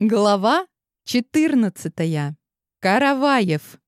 Глава 14. Караваев.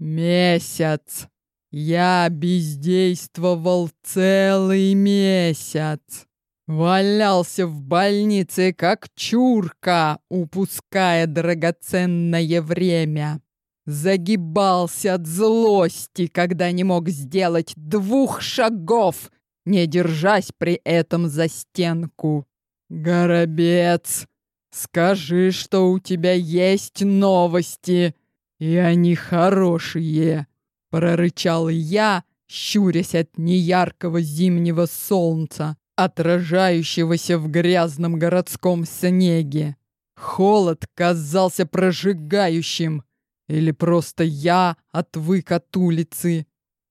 Месяц. Я бездействовал целый месяц. Валялся в больнице, как чурка, упуская драгоценное время. Загибался от злости, когда не мог сделать двух шагов, не держась при этом за стенку. Горобец Скажи, что у тебя есть новости, и они хорошие, прорычал я, щурясь от неяркого зимнего солнца, отражающегося в грязном городском снеге. Холод казался прожигающим, или просто я отвык от улицы.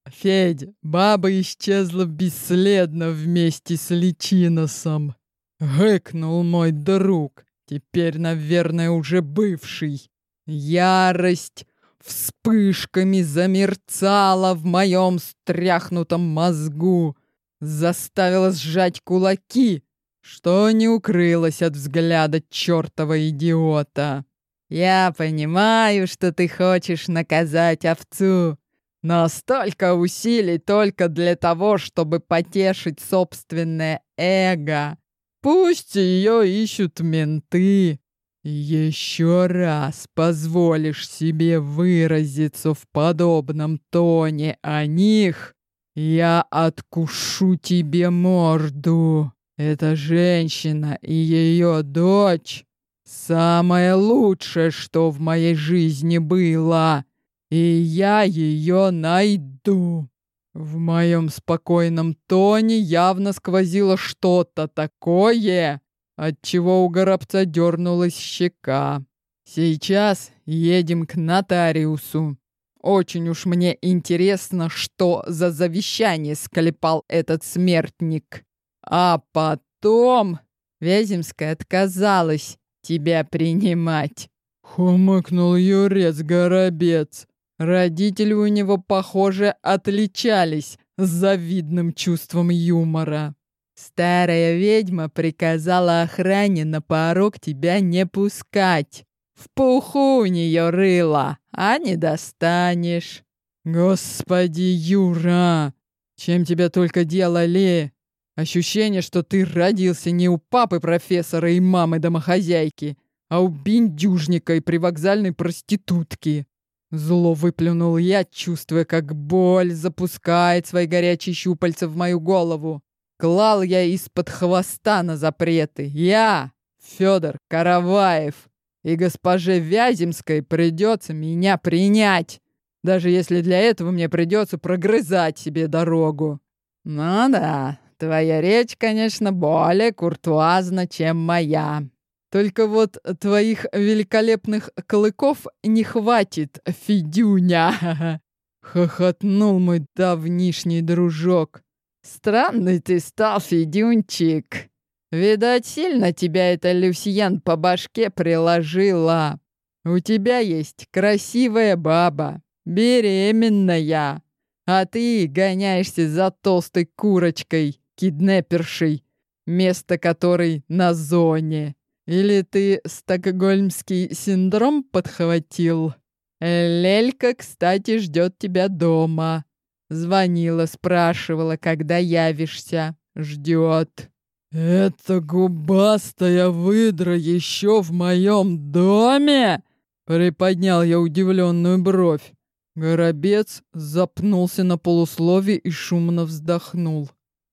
Федь, баба исчезла бесследно вместе с Личиносом. Гэкнул мой друг теперь, наверное, уже бывший. Ярость вспышками замерцала в моем стряхнутом мозгу, заставила сжать кулаки, что не укрылось от взгляда чертова идиота. «Я понимаю, что ты хочешь наказать овцу, но столько усилий только для того, чтобы потешить собственное эго. Пусть ее ищут менты. Еще раз позволишь себе выразиться в подобном тоне о них, я откушу тебе морду. Эта женщина и ее дочь — самое лучшее, что в моей жизни было, и я ее найду. В моем спокойном тоне явно сквозило что-то такое, от чего у горобца дернулась щека. Сейчас едем к нотариусу. Очень уж мне интересно, что за завещание склепал этот смертник. А потом Вяземская отказалась тебя принимать. Хумыкнул Юрец Горобец. Родители у него, похоже, отличались завидным чувством юмора. Старая ведьма приказала охране на порог тебя не пускать. В пуху у нее рыло, а не достанешь. Господи, Юра, чем тебя только делали? Ощущение, что ты родился не у папы профессора и мамы домохозяйки, а у биндюжника и привокзальной проститутки. Зло выплюнул я, чувствуя, как боль запускает свои горячие щупальца в мою голову. Клал я из-под хвоста на запреты. Я, Федор Караваев, и госпоже Вяземской придется меня принять, даже если для этого мне придется прогрызать себе дорогу. Ну да, твоя речь, конечно, более куртуазна, чем моя. Только вот твоих великолепных клыков не хватит, Федюня!» — хохотнул мой давнишний дружок. «Странный ты стал, Федюнчик. Видать, сильно тебя эта Люсьен по башке приложила. У тебя есть красивая баба, беременная, а ты гоняешься за толстой курочкой, киднепершей, место которой на зоне». Или ты стокгольмский синдром подхватил? Лелька, кстати, ждет тебя дома. Звонила, спрашивала, когда явишься. Ждет. «Это губастая выдра еще в моем доме?» Приподнял я удивленную бровь. Горобец запнулся на полуслове и шумно вздохнул.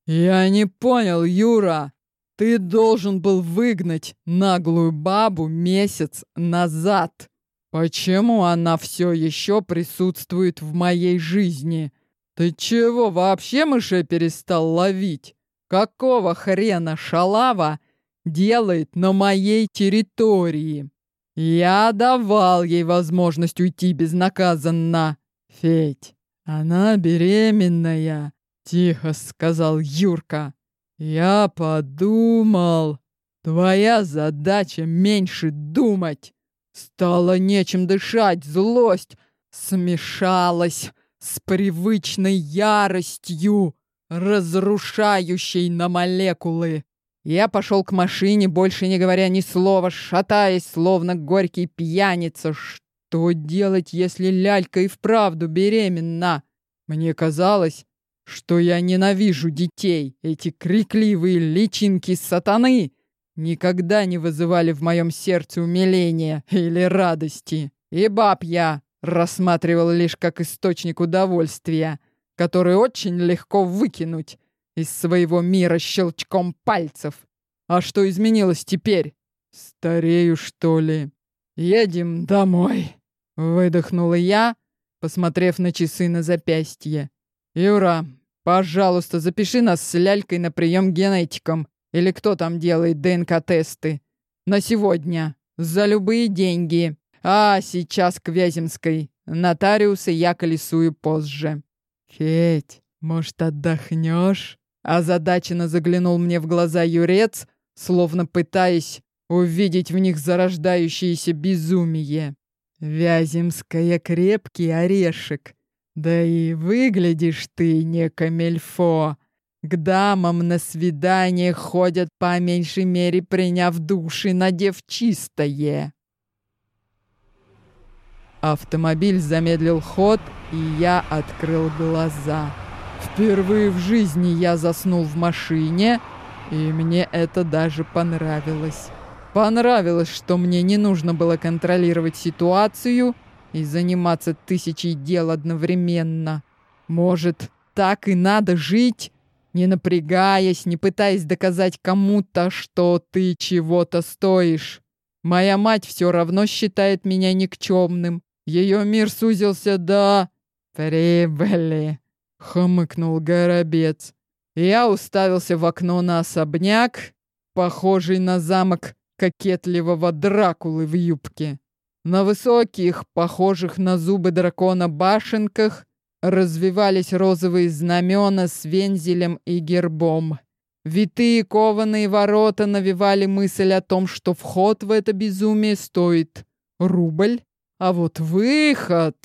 «Я не понял, Юра!» Ты должен был выгнать наглую бабу месяц назад. Почему она все еще присутствует в моей жизни? Ты чего вообще мышей перестал ловить? Какого хрена шалава делает на моей территории? Я давал ей возможность уйти безнаказанно. Федь, она беременная, тихо сказал Юрка. «Я подумал, твоя задача меньше думать. Стало нечем дышать, злость смешалась с привычной яростью, разрушающей на молекулы. Я пошел к машине, больше не говоря ни слова, шатаясь, словно горький пьяница. Что делать, если лялька и вправду беременна? Мне казалось, что я ненавижу детей. Эти крикливые личинки сатаны никогда не вызывали в моем сердце умиления или радости. И баб я рассматривал лишь как источник удовольствия, который очень легко выкинуть из своего мира щелчком пальцев. А что изменилось теперь? Старею, что ли? Едем домой. Выдохнула я, посмотрев на часы на запястье. Юра, пожалуйста, запиши нас с лялькой на прием генетикам. Или кто там делает ДНК-тесты. На сегодня. За любые деньги. А сейчас к Вяземской. Нотариуса я колесую позже. Федь, может, отдохнешь? Озадаченно заглянул мне в глаза Юрец, словно пытаясь увидеть в них зарождающееся безумие. Вяземская крепкий орешек. Да и выглядишь ты не камельфо. К дамам на свидание ходят по меньшей мере, приняв души, надев чистое. Автомобиль замедлил ход, и я открыл глаза. Впервые в жизни я заснул в машине, и мне это даже понравилось. Понравилось, что мне не нужно было контролировать ситуацию и заниматься тысячей дел одновременно. Может, так и надо жить, не напрягаясь, не пытаясь доказать кому-то, что ты чего-то стоишь. Моя мать все равно считает меня никчемным. Ее мир сузился до... прибыли. Хмыкнул Горобец. Я уставился в окно на особняк, похожий на замок кокетливого Дракулы в юбке. На высоких, похожих на зубы дракона башенках развивались розовые знамена с вензелем и гербом. Витые кованые ворота навевали мысль о том, что вход в это безумие стоит рубль, а вот выход...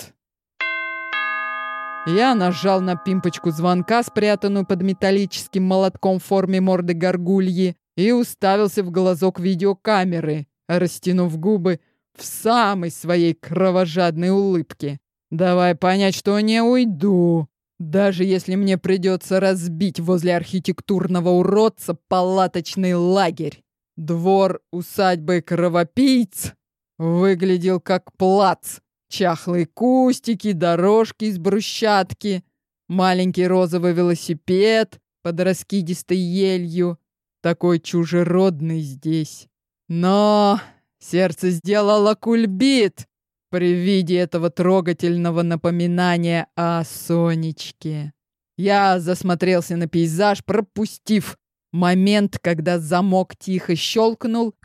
Я нажал на пимпочку звонка, спрятанную под металлическим молотком в форме морды горгульи, и уставился в глазок видеокамеры, растянув губы в самой своей кровожадной улыбке. Давай понять, что не уйду, даже если мне придется разбить возле архитектурного уродца палаточный лагерь. Двор усадьбы кровопийц выглядел как плац, Чахлые кустики, дорожки из брусчатки, маленький розовый велосипед под раскидистой елью, такой чужеродный здесь. Но сердце сделало кульбит при виде этого трогательного напоминания о Сонечке. Я засмотрелся на пейзаж, пропустив момент, когда замок тихо щелкнул,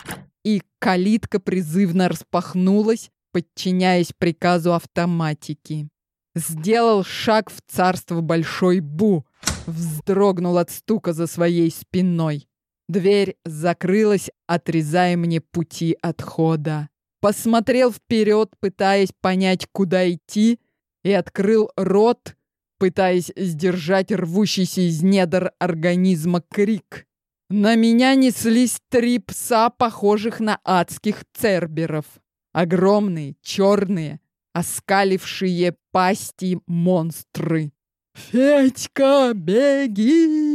и калитка призывно распахнулась, подчиняясь приказу автоматики. Сделал шаг в царство Большой Бу, вздрогнул от стука за своей спиной. Дверь закрылась, отрезая мне пути отхода. Посмотрел вперед, пытаясь понять, куда идти, и открыл рот, пытаясь сдержать рвущийся из недр организма крик. На меня неслись три пса, похожих на адских церберов. Огромные, черные, оскалившие пасти монстры. «Федька, беги!»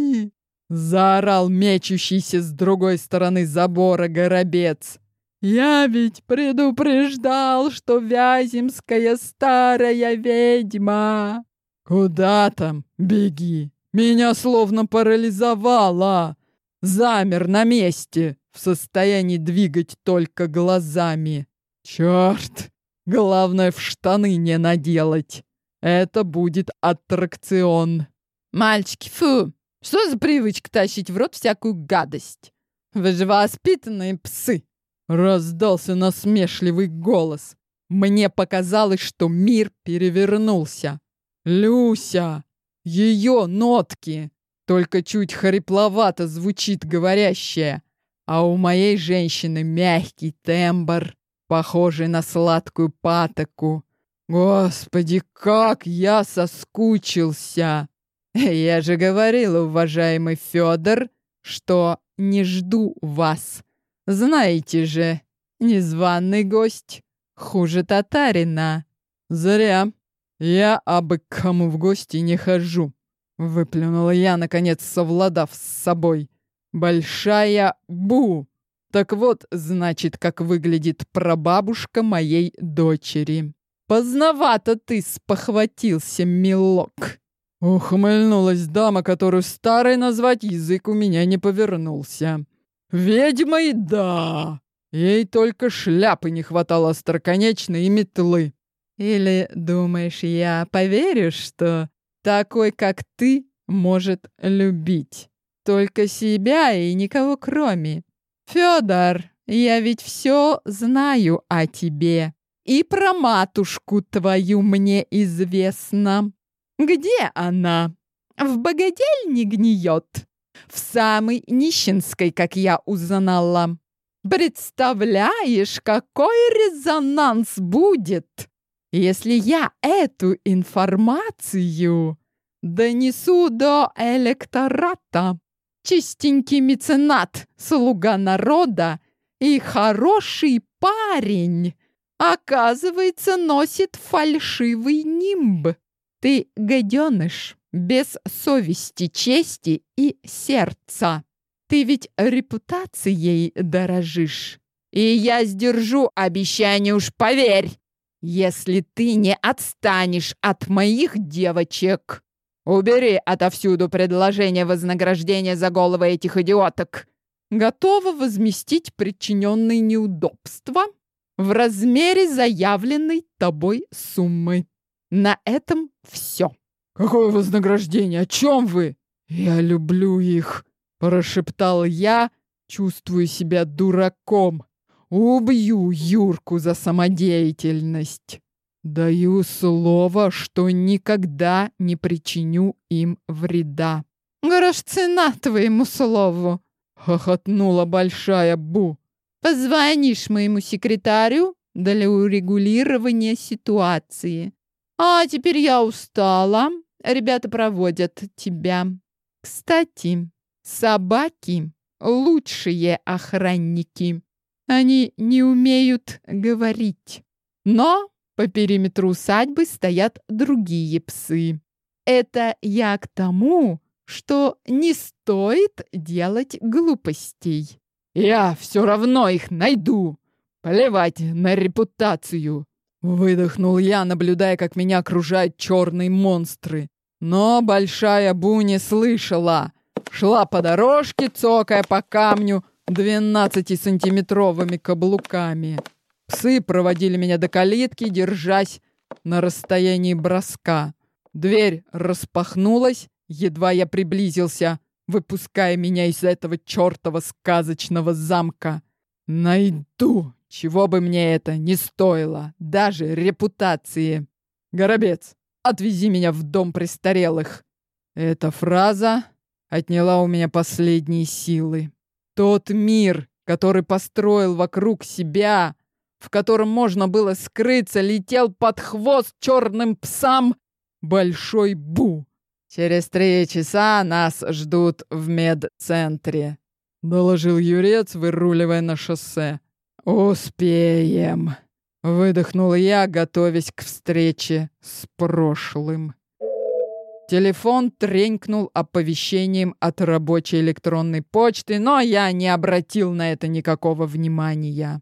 Заорал мечущийся с другой стороны забора горобец. «Я ведь предупреждал, что Вяземская старая ведьма!» «Куда там? Беги! Меня словно парализовало!» Замер на месте, в состоянии двигать только глазами. Черт! Главное, в штаны не наделать. Это будет аттракцион. Мальчики, фу! Что за привычка тащить в рот всякую гадость? Вы же воспитанные псы! Раздался насмешливый голос. Мне показалось, что мир перевернулся. Люся! Ее нотки! Только чуть хрипловато звучит говорящая. А у моей женщины мягкий тембр похожий на сладкую патоку. Господи, как я соскучился! Я же говорил, уважаемый Федор, что не жду вас. Знаете же, незваный гость хуже татарина. Зря. Я абы к кому в гости не хожу. Выплюнула я, наконец, совладав с собой. Большая Бу. Так вот, значит, как выглядит прабабушка моей дочери. Поздновато ты спохватился, милок. Ухмыльнулась дама, которую старой назвать язык у меня не повернулся. Ведьмой, да. Ей только шляпы не хватало остроконечной и метлы. Или думаешь, я поверю, что такой, как ты, может любить только себя и никого кроме? Федор, я ведь все знаю о тебе. И про матушку твою мне известно. Где она? В богадельне гниет. В самой нищенской, как я узнала. Представляешь, какой резонанс будет, если я эту информацию донесу до электората? Чистенький меценат, слуга народа и хороший парень, оказывается, носит фальшивый нимб. Ты гаденыш, без совести, чести и сердца. Ты ведь репутацией дорожишь. И я сдержу обещание, уж поверь, если ты не отстанешь от моих девочек. Убери отовсюду предложение вознаграждения за головы этих идиоток. Готова возместить причиненные неудобства в размере заявленной тобой суммы. На этом все. «Какое вознаграждение? О чем вы?» «Я люблю их», — прошептал я, чувствуя себя дураком. «Убью Юрку за самодеятельность». Даю слово, что никогда не причиню им вреда. Грош цена твоему слову, хохотнула большая Бу. Позвонишь моему секретарю для урегулирования ситуации. А теперь я устала. Ребята проводят тебя. Кстати, собаки лучшие охранники. Они не умеют говорить, но по периметру усадьбы стоят другие псы. Это я к тому, что не стоит делать глупостей. Я все равно их найду. Плевать на репутацию. Выдохнул я, наблюдая, как меня окружают черные монстры. Но большая Бу не слышала. Шла по дорожке, цокая по камню двенадцатисантиметровыми каблуками. Псы проводили меня до калитки, держась на расстоянии броска. Дверь распахнулась, едва я приблизился, выпуская меня из этого чертова сказочного замка. Найду, чего бы мне это не стоило, даже репутации. Горобец, отвези меня в дом престарелых. Эта фраза отняла у меня последние силы. Тот мир, который построил вокруг себя, в котором можно было скрыться, летел под хвост черным псам Большой Бу. «Через три часа нас ждут в медцентре», — доложил Юрец, выруливая на шоссе. «Успеем», — выдохнул я, готовясь к встрече с прошлым. Телефон тренькнул оповещением от рабочей электронной почты, но я не обратил на это никакого внимания.